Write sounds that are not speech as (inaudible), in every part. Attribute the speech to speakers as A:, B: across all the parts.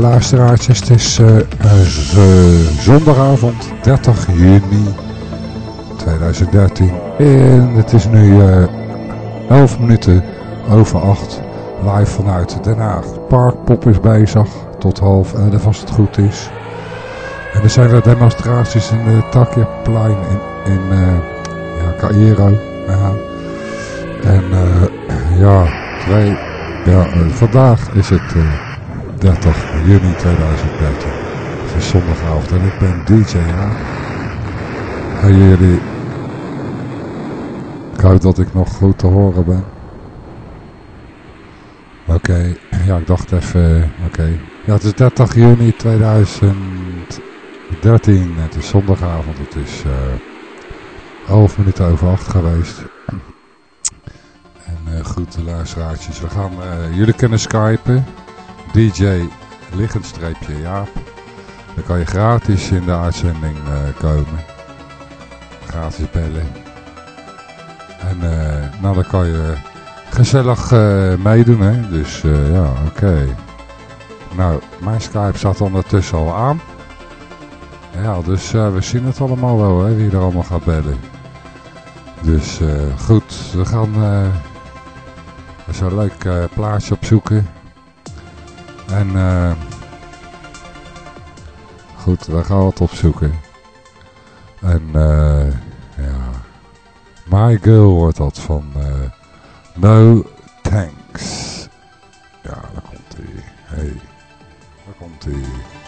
A: Uh, luisteraartjes. Het is uh, uh, zondagavond 30 juni 2013. En het is nu 11 minuten over 8. Live vanuit Den Haag. Parkpop is bezig tot half 11 als het goed is. En er zijn er demonstraties in de Takjeplein in, in. Ja. En ja, twee, ja vandaag is het... 30 juni 2013. Het is zondagavond en ik ben DJ. En jullie... Ik hoop dat ik nog goed te horen ben. Oké, ja ik dacht even... Oké, ja het is 30 juni 2013. Het is zondagavond, het is uh, 11 minuten over 8 geweest. En uh, goed luisteraartjes, we gaan... Jullie kunnen skypen... DJ Liggenstreepje Jaap. Dan kan je gratis in de uitzending uh, komen. Gratis bellen. En uh, nou dan kan je gezellig uh, meedoen hè. Dus ja oké. Nou mijn Skype staat ondertussen al aan. Ja dus we zien het allemaal wel hè wie er allemaal gaat bellen. Dus goed we gaan zo'n leuk plaatsje opzoeken. En uh, goed, we gaan het opzoeken. En uh, ja, My Girl wordt dat van uh, No Thanks. Ja, daar komt hij. Hey, daar komt hij.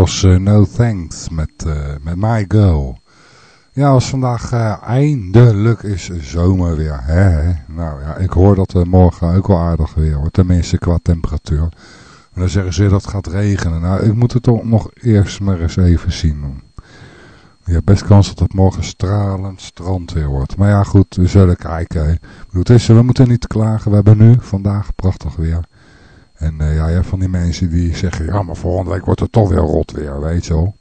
A: Was uh, No Thanks met, uh, met My Girl. Ja, als vandaag uh, eindelijk is zomer weer. Hè? Nou ja, ik hoor dat er morgen ook wel aardig weer wordt. Tenminste qua temperatuur. En dan zeggen ze dat het gaat regenen. Nou, ik moet het toch nog eerst maar eens even zien. Je hebt best kans dat het morgen stralend strand weer wordt. Maar ja, goed, we zullen kijken. Bedoel, is, we moeten niet klagen. We hebben nu vandaag prachtig weer. En uh, ja, je hebt van die mensen die zeggen, ja, maar volgende week wordt het toch weer rot weer, weet je wel.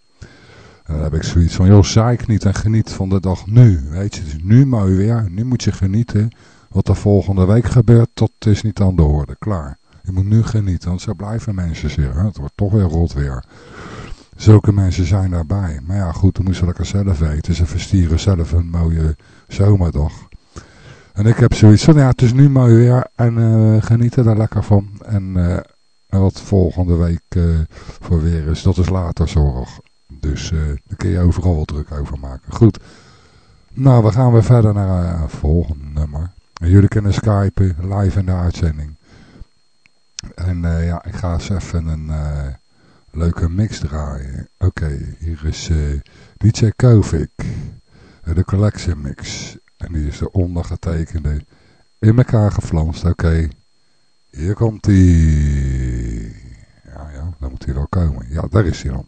A: En dan heb ik zoiets van, joh, zeik niet en geniet van de dag nu, weet je. Nu mooi weer, nu moet je genieten. Wat er volgende week gebeurt, dat is niet aan de orde, klaar. Je moet nu genieten, want zo blijven mensen zeggen, het wordt toch weer rot weer. Zulke mensen zijn daarbij. Maar ja, goed, dan moeten ze lekker zelf weten. Ze verstieren zelf een mooie zomerdag. En ik heb zoiets van, ja, het is nu mooi weer en uh, geniet er lekker van. En uh, wat volgende week uh, voor weer is, dat is later zorg. Dus daar kun je overal wel druk over maken. Goed, nou, we gaan weer verder naar een volgende nummer. Jullie kunnen skypen, live in de uitzending. En ja, ik ga eens even een leuke mix draaien. Oké, hier is DJ Kovic, de collection mix. En die is de ondergetekende in elkaar geflanst. Oké, hier komt hij. Ja, ja, dan moet hij wel komen. Ja, daar is hij dan.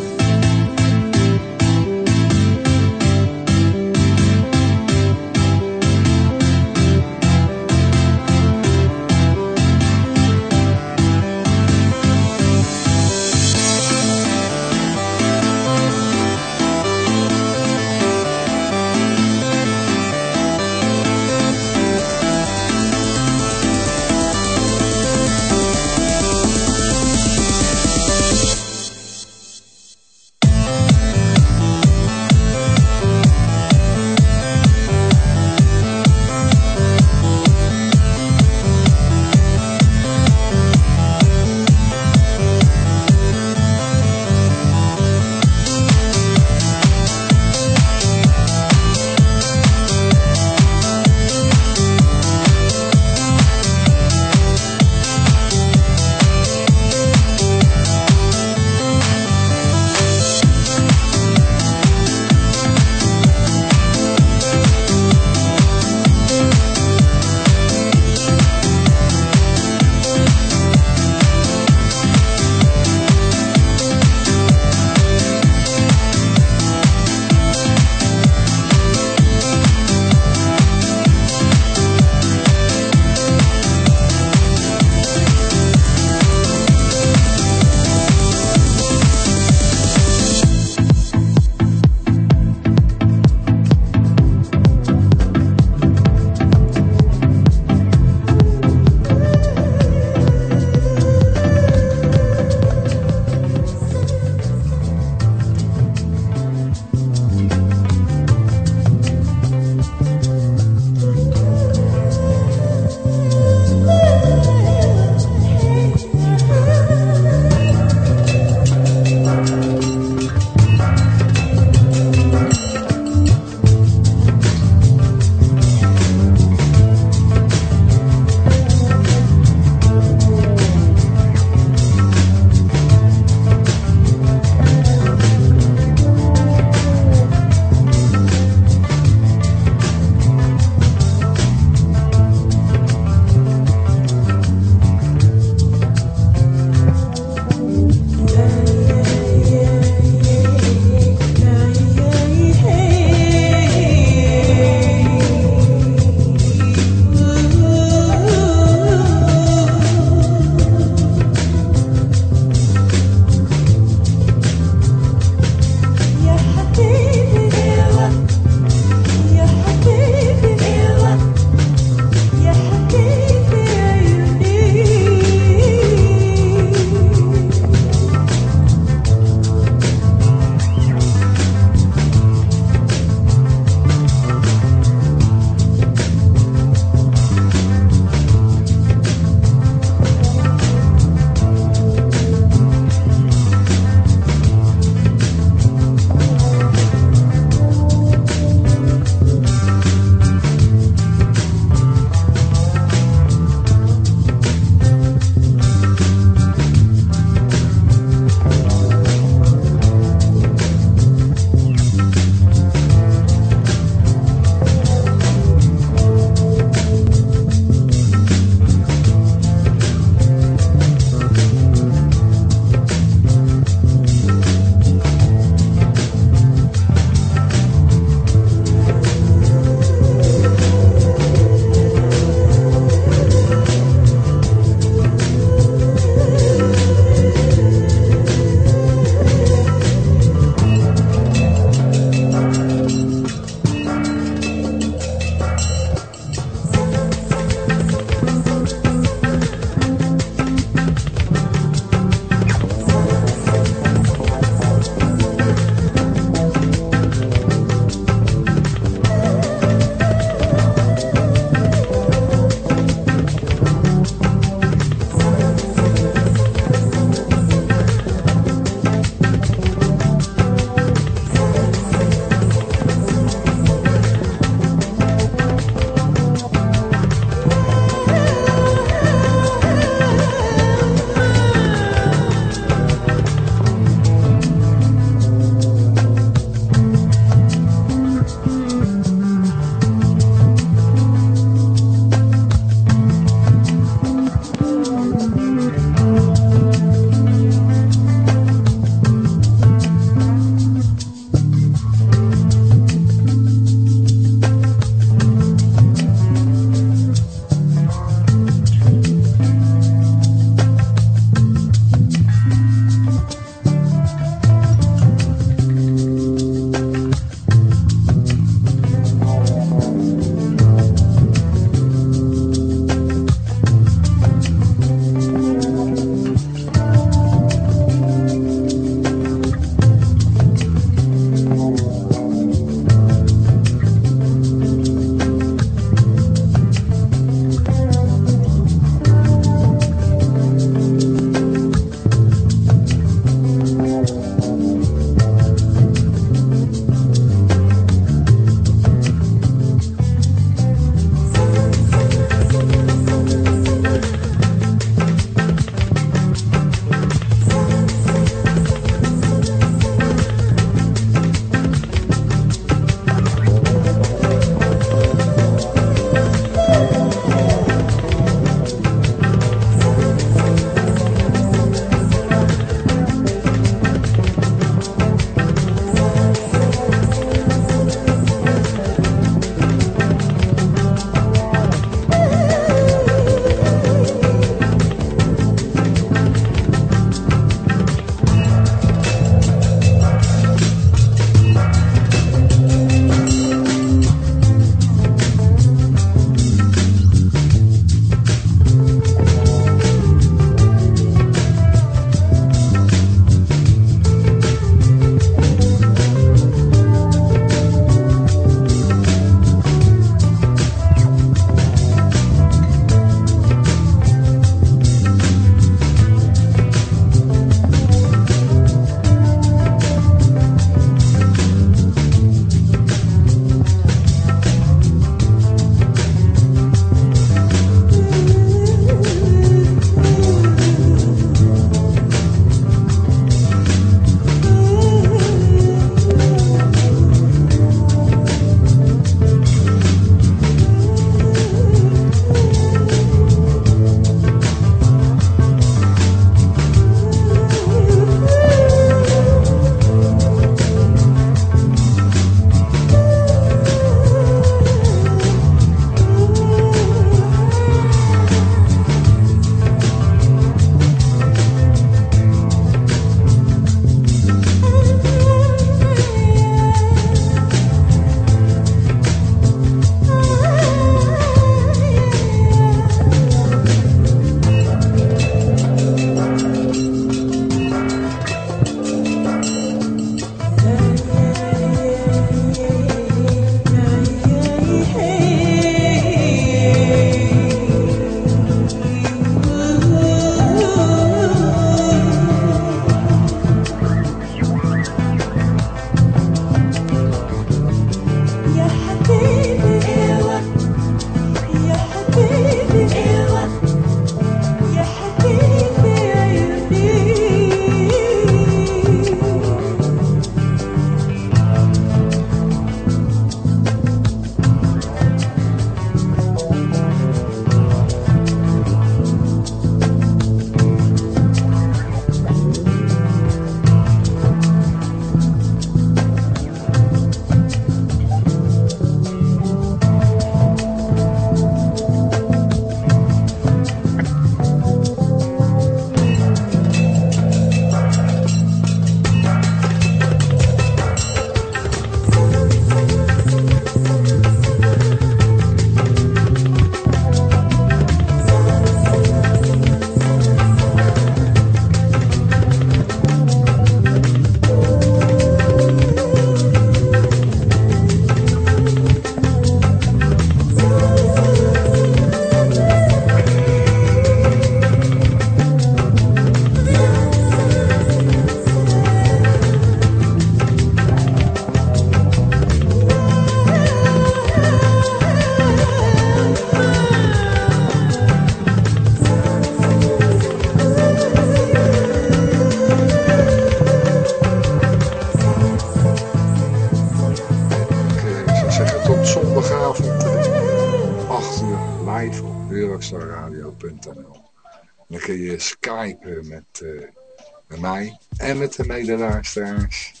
A: En met de medeluisteraars.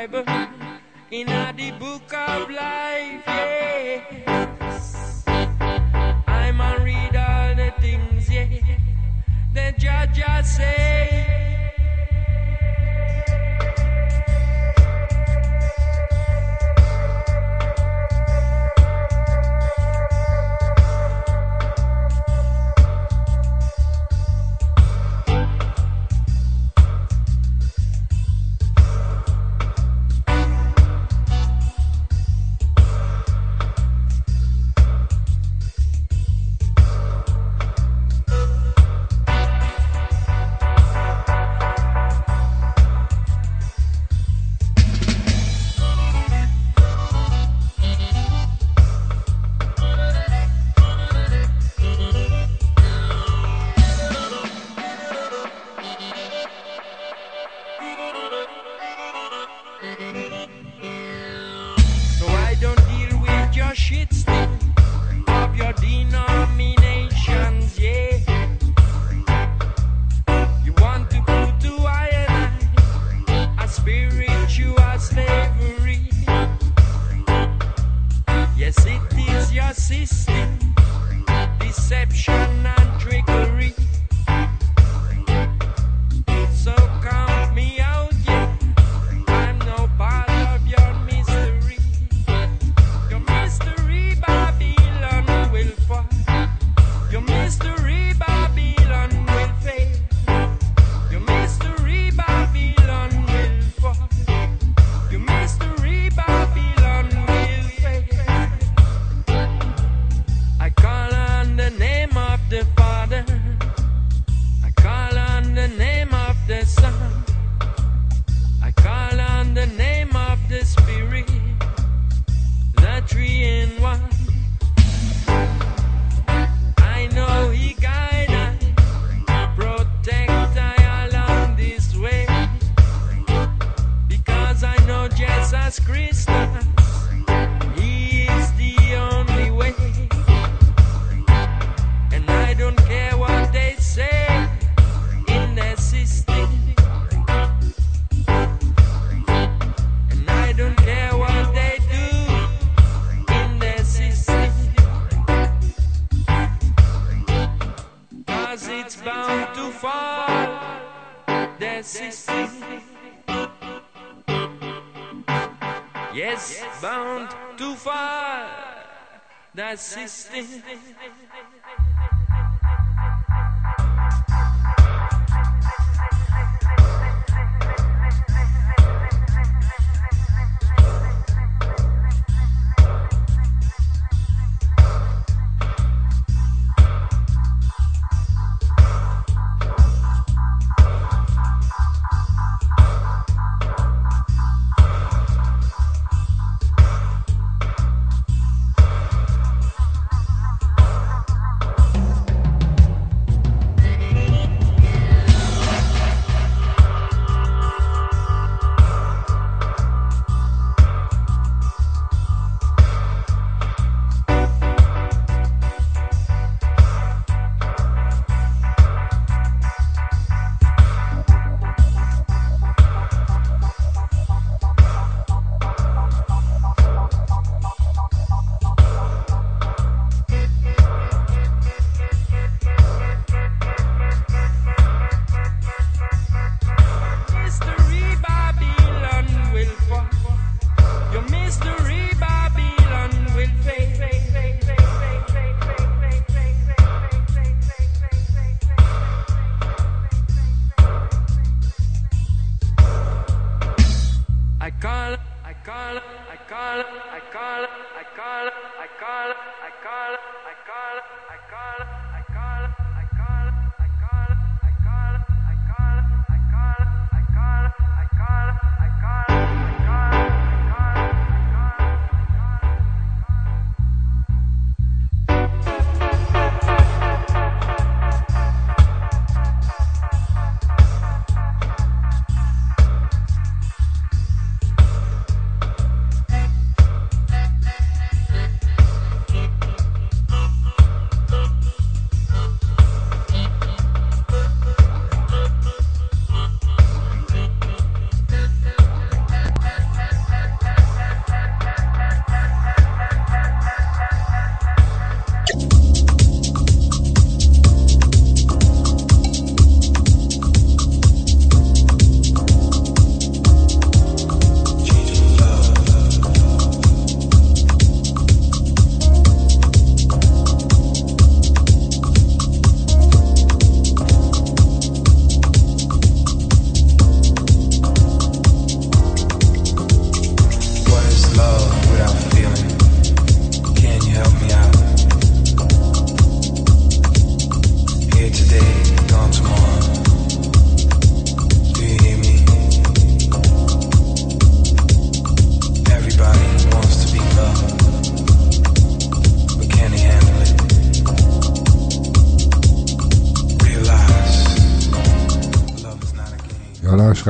B: In my Bible, in the book that
A: system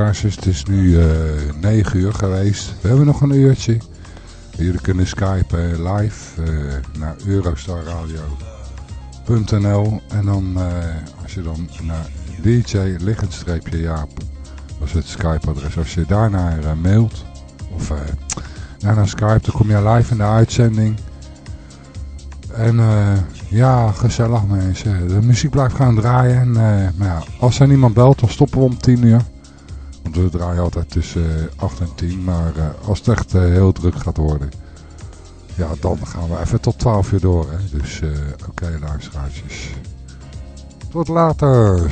A: Het is nu uh, 9 uur geweest. We hebben nog een uurtje. Jullie kunnen skypen live uh, naar eurostarradio.nl En dan, uh, als je dan naar DJ Jaap, dat is het Skype-adres. Als je daarnaar mailt, of naar Skype, dan kom je live in de uitzending. En ja, gezellig mensen. De muziek blijft gaan draaien. En, ja, als er niemand belt, dan stoppen we om 10 uur. Want we draaien altijd tussen 8 en 10. Maar uh, als het echt uh, heel druk gaat worden. Ja, dan gaan we even tot 12 uur door. Hè. Dus oké okay. Tot later.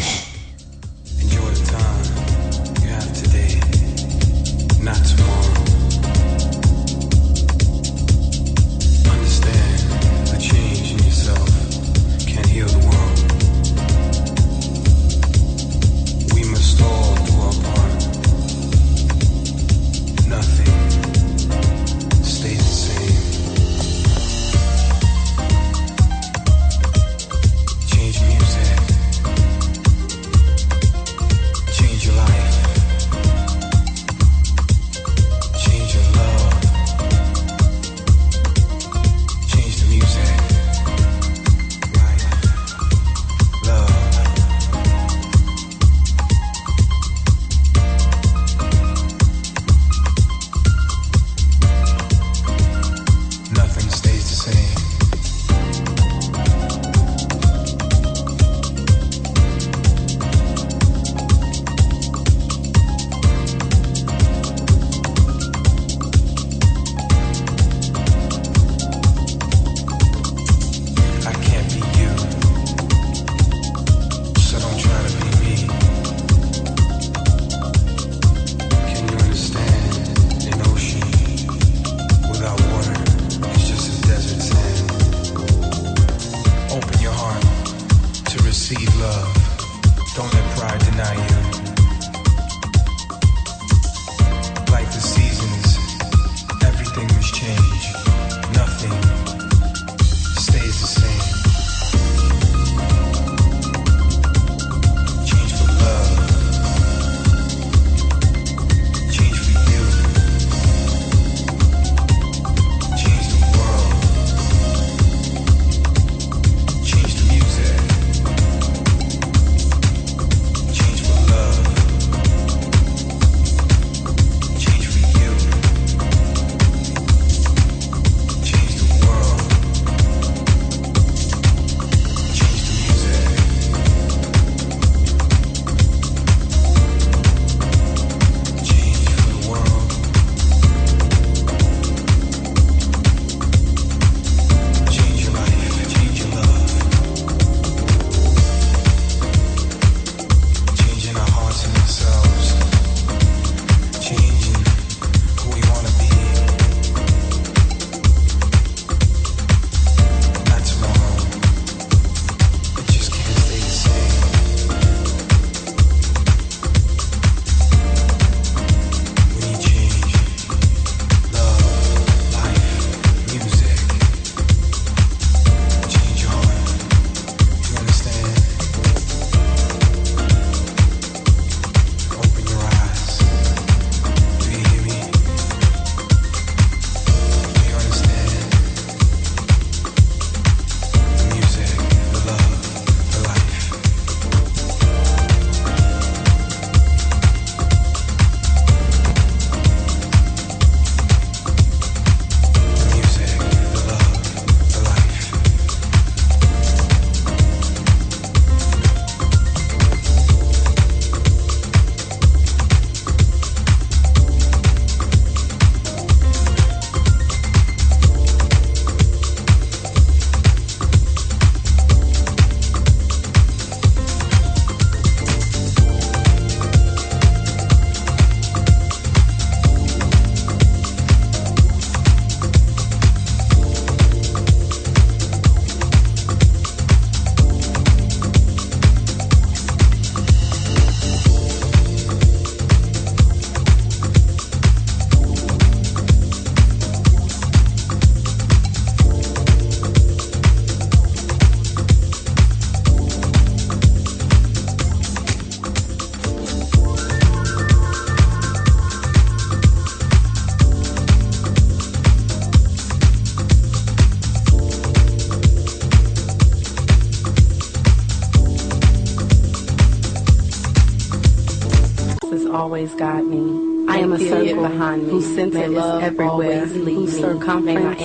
C: Always guide me. I am a circle behind me, whose center is everywhere, whose circumference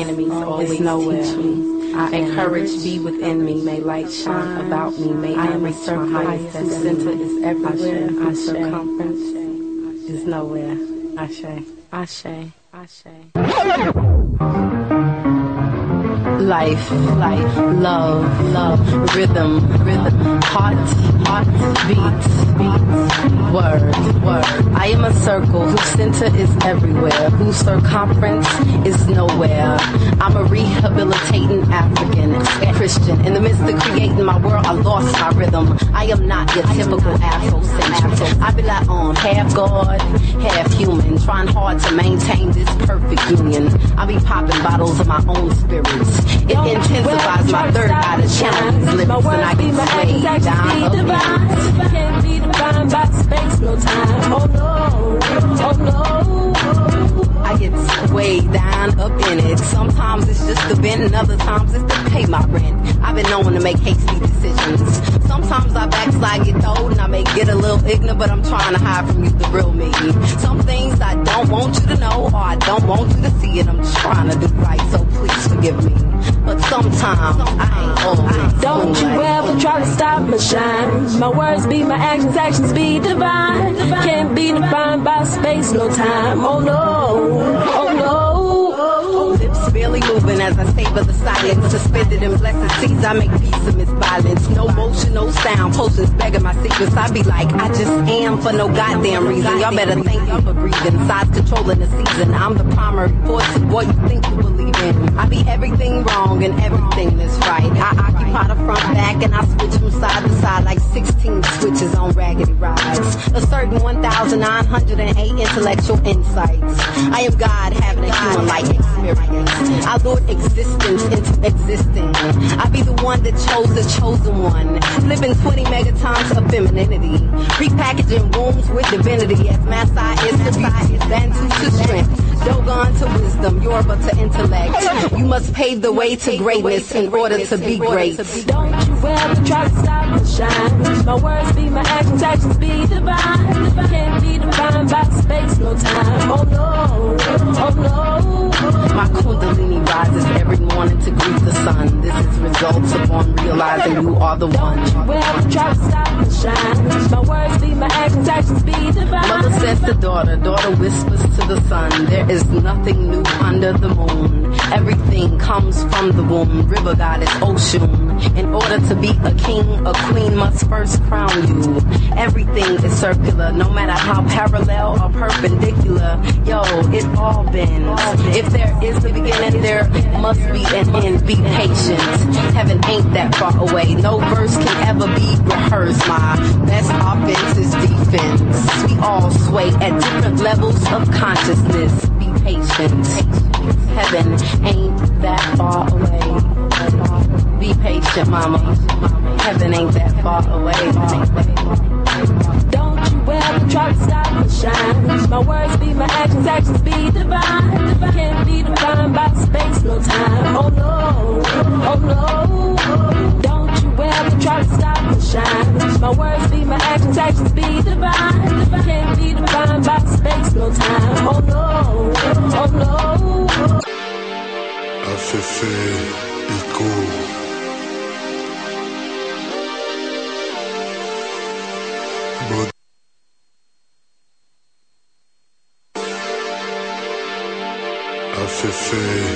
C: is nowhere. I encourage be within me, may light shine about me, may I am a circle whose center is everywhere, whose circumference is nowhere. Ashe, Ashe life, life, love, love, rhythm, rhythm, heart, heart, beats, beats, word, word. I am a circle whose center is everywhere, whose circumference is nowhere. I'm a rehabilitating African Christian. In the midst of creating my world, I lost my rhythm. I am not your typical Afrocentric. I be like on half God, half human, trying hard to maintain this perfect union. I be popping bottles of my own spirits it intensifies my third eye to these lips and I get swayed down
D: Can't be defined by space, no time. Oh no, oh
C: no. I get swayed down up in it. Sometimes it's just the vent and other times it's to pay my rent. I've been known to make hasty decisions. Sometimes I backslide, get old, and I may get a little ignorant, but I'm trying to hide from you the real me. Some things I don't want you to know, or I don't want you to see it. I'm just trying to do right, so please forgive me. But sometimes I ain't always.
D: Don't you ever try to stop my shine. My words be my actions, actions be divine. Can't be defined by space, no time. Oh no, oh no.
C: Barely moving as I savor the silence. Suspended in blessed seas, I make peace amidst violence. No motion, no sound. Potions begging my secrets. I be like, I just am for no goddamn reason. Y'all better thank me for breathing. Size controlling the season. I'm the primary force of what you think you believe in. I be everything wrong and everything that's right. I occupy the front back and I switch from side to side like 16 switches on raggedy rides. A certain 1,908 intellectual insights. I am God having a human-like experience. I lord existence into existing. I be the one that chose the chosen one. Living 20 megatons of femininity. Repackaging wombs with divinity as Masai is to strength. Dogon to wisdom, Yoruba to intellect. You must pave the way to greatness in order to be great.
D: Don't you ever try to stop the shine. My words be my actions, actions be divine. Can't be defined by space, no time. Oh no, oh no.
C: My kundalini rises every morning to greet the sun. This is results upon realizing you are the one.
D: Don't you ever try to stop the shine. My words be my actions, actions be divine.
C: Mother says to daughter, daughter whispers to the sun. There is nothing new under the moon. Everything comes from the womb. River goddess ocean. In order to be a king, a queen must first crown you. Everything is circular, no matter how parallel or perpendicular. Yo, it all bends. If there is a beginning, there must be an end. Be patient. Heaven ain't that far away. No verse can ever be rehearsed. My best offense is defense. We all sway at different levels of consciousness. Be patient. Heaven ain't that far away. Be patient, mama. Heaven ain't that far away.
D: Don't you ever try to stop my shine. My words be my actions, actions be divine. Can't be defined by space, no time. Oh no, oh no. Stop my words be my actions, actions be divine. Can't be defined by space, no time. Oh no, oh no.
E: Afẹ́fẹ́ ikú. Body. Afẹ́fẹ́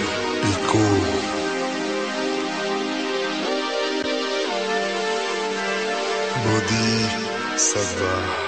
E: of.
F: Uh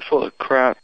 F: full of crap.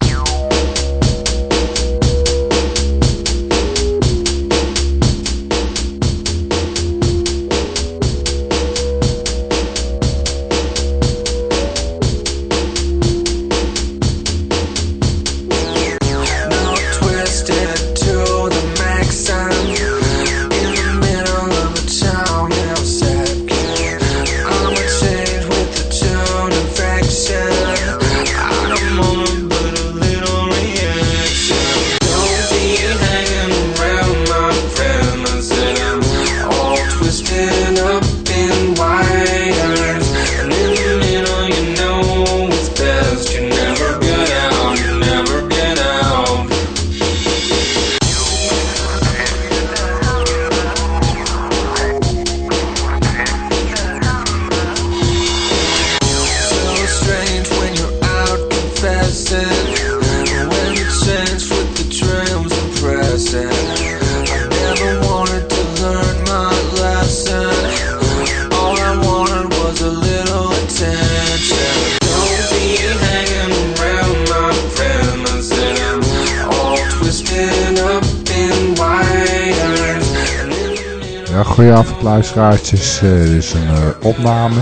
A: Goedenavond luisteraartjes. Eh, is een eh, opname.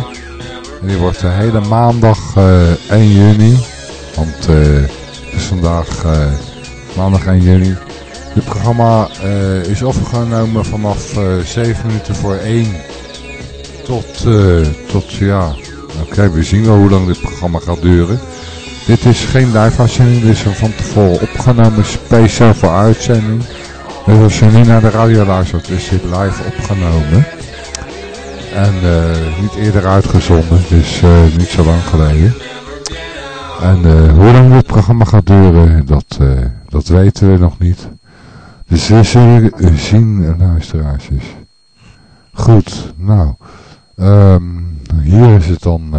A: En die wordt de hele maandag eh 1 juni. Want eh, het is vandaag eh, maandag 1 juni. Dit programma eh, is opgenomen vanaf eh 7 minuten voor 1 tot, eh, tot ja, oké, we zien wel hoe lang dit programma gaat duren. Dit is geen live uitzending, dit is een van tevoren opgenomen speciaal voor uitzending. Dus als je nu naar de radio luistert, is dit live opgenomen. En eh, niet eerder uitgezonden, dus eh, niet zo lang geleden. En eh, hoe lang dit programma gaat duren, dat, dat weten we nog niet. Dus we zullen zien, eh, luisteraars. Goed, nou. ehm, hier is het dan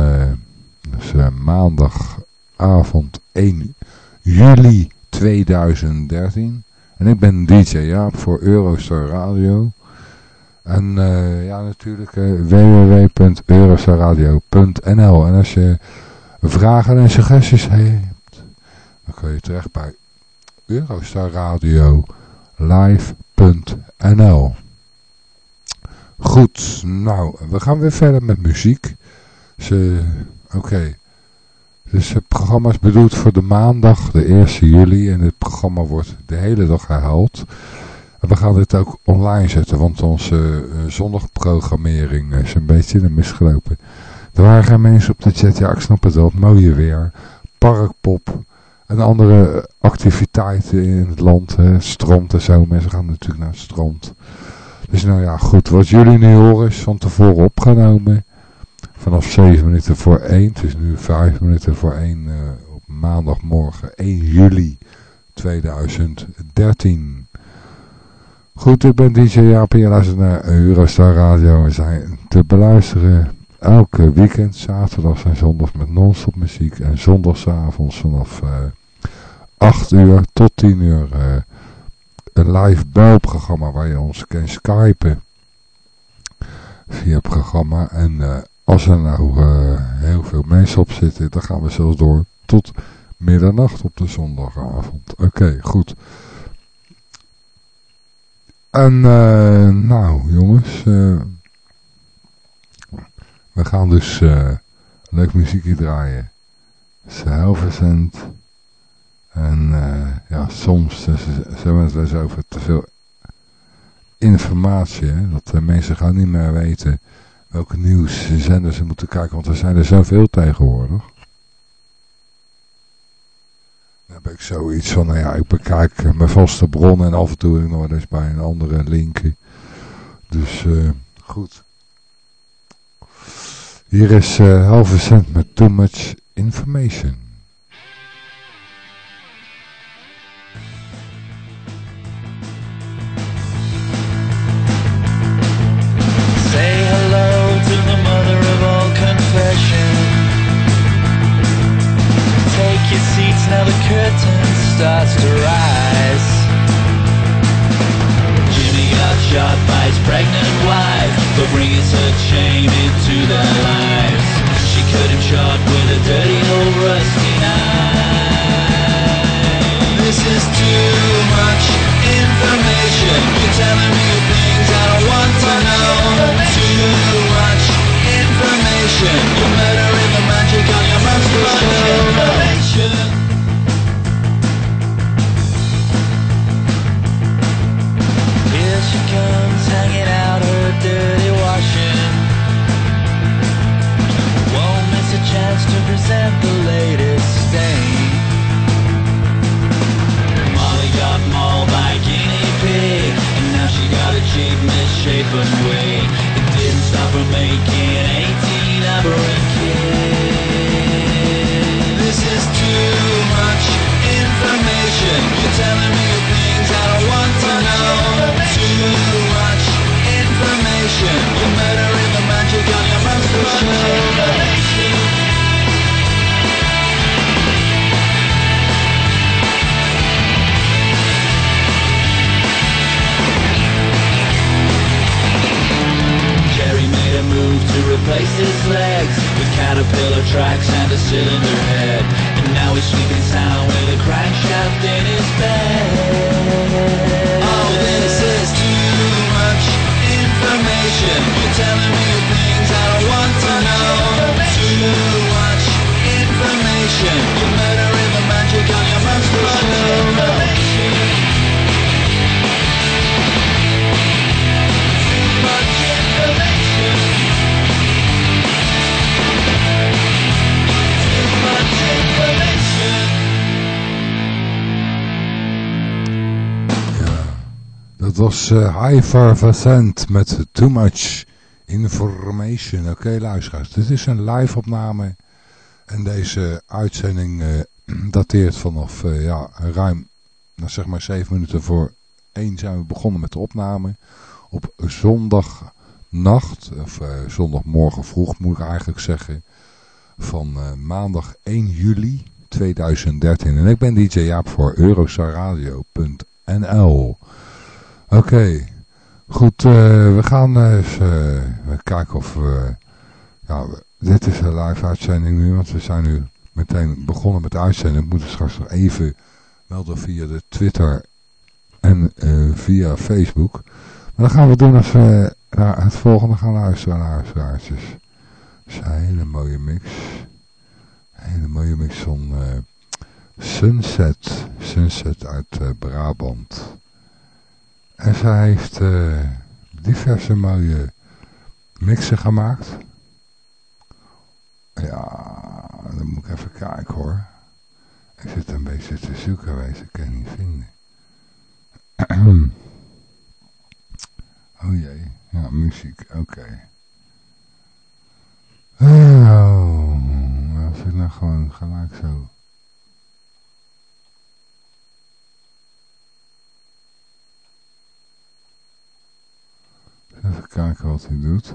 A: dus, maandagavond 1 juli 2013. En ik ben DJ Jaap voor Eurostar Radio. En eh, ja, natuurlijk eh, www.eurostarradio.nl En als je vragen en suggesties hebt, dan kun je terecht bij Eurostar Radio live.nl Goed, nou, we gaan weer verder met muziek. Oké. Dus het programma is bedoeld voor de maandag, de 1 juli. En dit programma wordt de hele dag herhaald. En we gaan dit ook online zetten, want onze eh, zondagprogrammering is een beetje in de misgelopen. Er waren mensen op de chat, ja ik snap het wel, het mooie weer, parkpop en andere activiteiten in het land, hè, strand en zo. Mensen gaan natuurlijk naar het strand. Dus nou ja, goed, wat jullie nu horen is van tevoren opgenomen. Vanaf 7 minuten voor 1, het is nu 5 minuten voor 1 eh, op maandagmorgen 1 juli 2013. Goed, ik ben DJ Jaap en je luistert naar Eurostar Radio. We zijn te beluisteren elke weekend, zaterdag en zondag met non-stop muziek. En zondagsavonds vanaf eh 8 uur tot 10 uur eh, een live belprogramma waar je ons kan skypen via het programma. En als er nou eh, heel veel mensen op zitten, dan gaan we zelfs door tot middernacht op de zondagavond. Oké, goed. En eh, nou jongens, eh, we gaan dus leuk muziekje draaien. Selvercent. En ja, soms eh, ze, hebben het eens over te veel informatie. Hè? Dat de mensen gaan niet meer weten welke nieuwszenders ze moeten kijken. Want er zijn er zoveel tegenwoordig. Dan heb ik zoiets van, nou ja, ik bekijk mijn vaste bron en af en toe nog eens bij een andere linker. Dus eh, goed. Hier is uh, Helvercent met Too Much Information. Was eh Ivar met Too Much Information. Oké luisteraars, dit is een live opname. En deze uitzending eh, (clears throat) dateert vanaf eh, ja, ruim, nou zeg maar 7 minuten voor 1 zijn we begonnen met de opname. Op zondagnacht, of zondagmorgen vroeg moet ik eigenlijk zeggen. Van maandag 1 juli 2013. En ik ben DJ Jaap voor Eurostarradio.nl. Oké, goed. eh, we gaan eens eh, kijken of we... ja, we- dit is een live uitzending nu, want we zijn nu meteen begonnen met de uitzending. Ik moet het straks nog even melden via de Twitter en eh, via Facebook. Maar dan gaan we doen als we naar het volgende gaan luisteren, luisteraartjes. Dat is een hele mooie mix. Een hele mooie mix van Sunset. Sunset uit Brabant. En zij heeft eh, diverse mooie mixen gemaakt. Ja, dan moet ik even kijken hoor. Ik zit een beetje te zoeken, weet ik kan niet vinden. (clears throat) oh jee, ja, muziek, oké. Oh, als ik nou gewoon gelijk zo... Even kijken wat hij doet.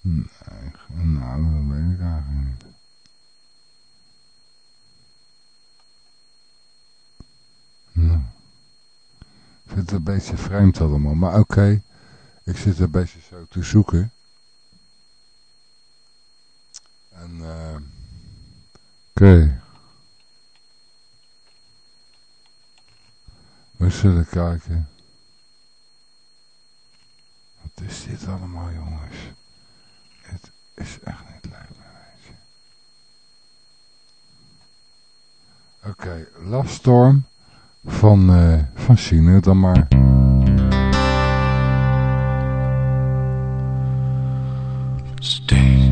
A: Nee, nou, dat weet ik eigenlijk niet. Nou. Ik vind het een beetje vreemd allemaal, maar oké. Ik zit een beetje zo te zoeken. En, eh. oké. We zullen kijken. Wat is dit allemaal, jongens? Het is echt niet leuk, weet je. Oké, Love Storm van, eh van Chine dan maar.
F: Stay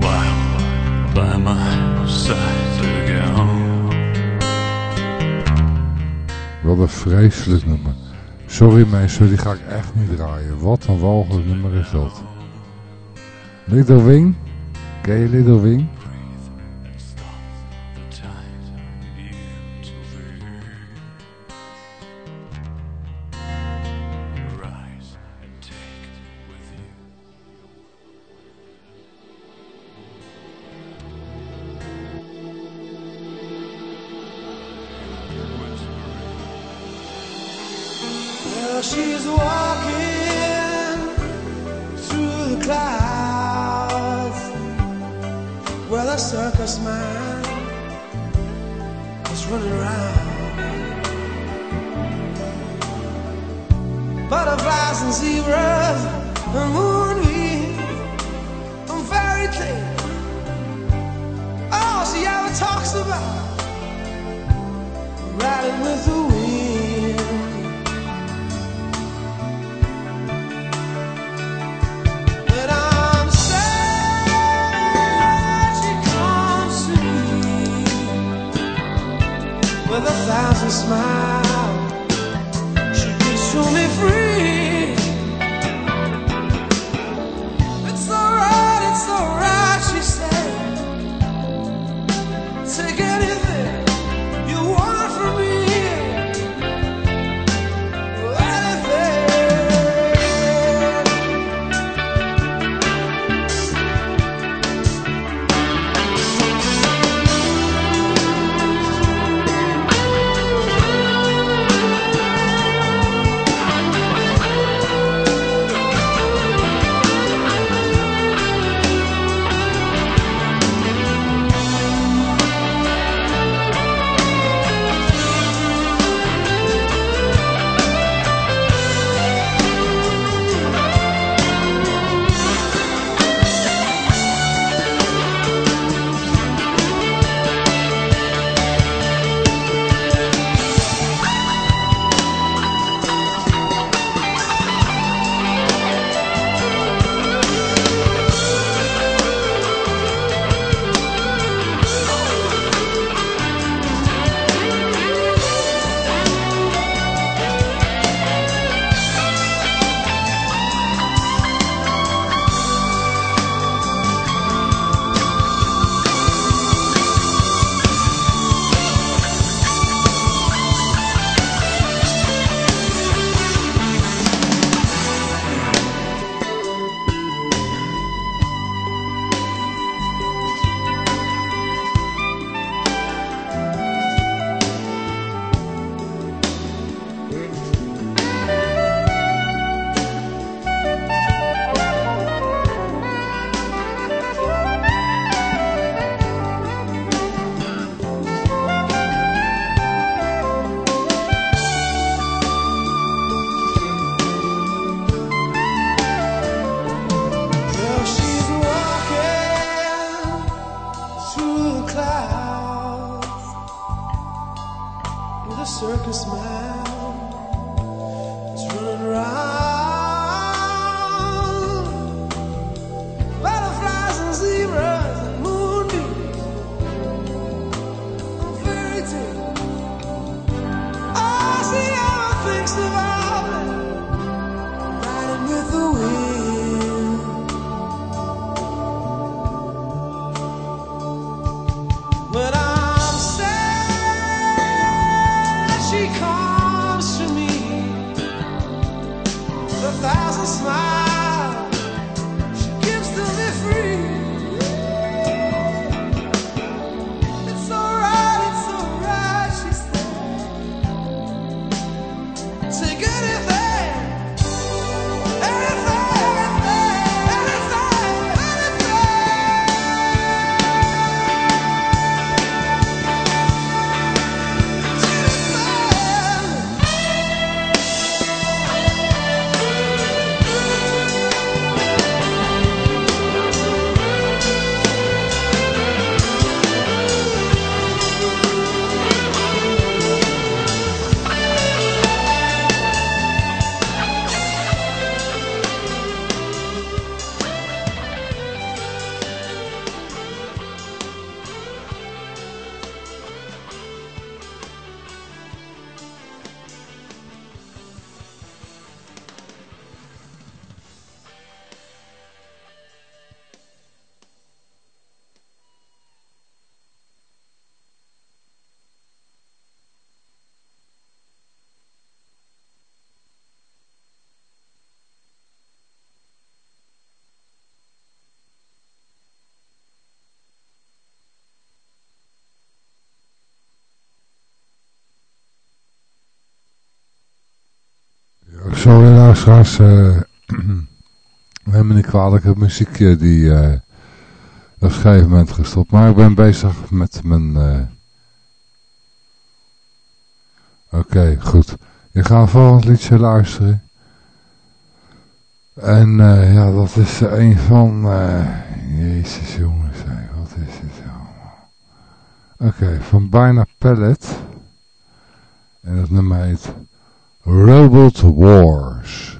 F: while by my side again.
A: Wat een vreselijk nummer. Sorry mensen, die ga ik echt niet draaien. Wat een walgelijk nummer is dat. Little Wing? Ken je Little Wing? Luisteraars, eh (clears throat) neem me niet kwalijk, het muziekje die eh op een gegeven moment gestopt. Maar ik ben bezig met mijn... eh Oké, goed. Je gaat volgend liedje luisteren. En eh, ja, dat is een van... eh Jezus jongens, wat is dit allemaal? Oké, van Bijna Pallet. En dat nummer heet... Robots Wars.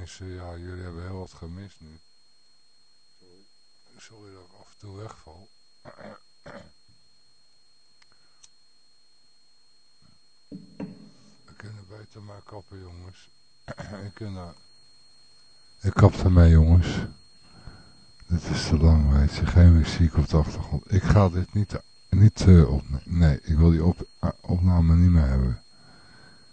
A: Mensen, ja, jullie hebben heel wat gemist nu. Sorry, Sorry dat ik af en toe wegval. We kunnen beter maar kappen jongens. (clears throat) Ik kunnen... Ik kap ermee jongens. Dit is te lang, weet je. Geen muziek op de achtergrond. Ik ga dit niet, niet eh, opnemen. Nee, ik wil die op, eh, opname niet meer hebben.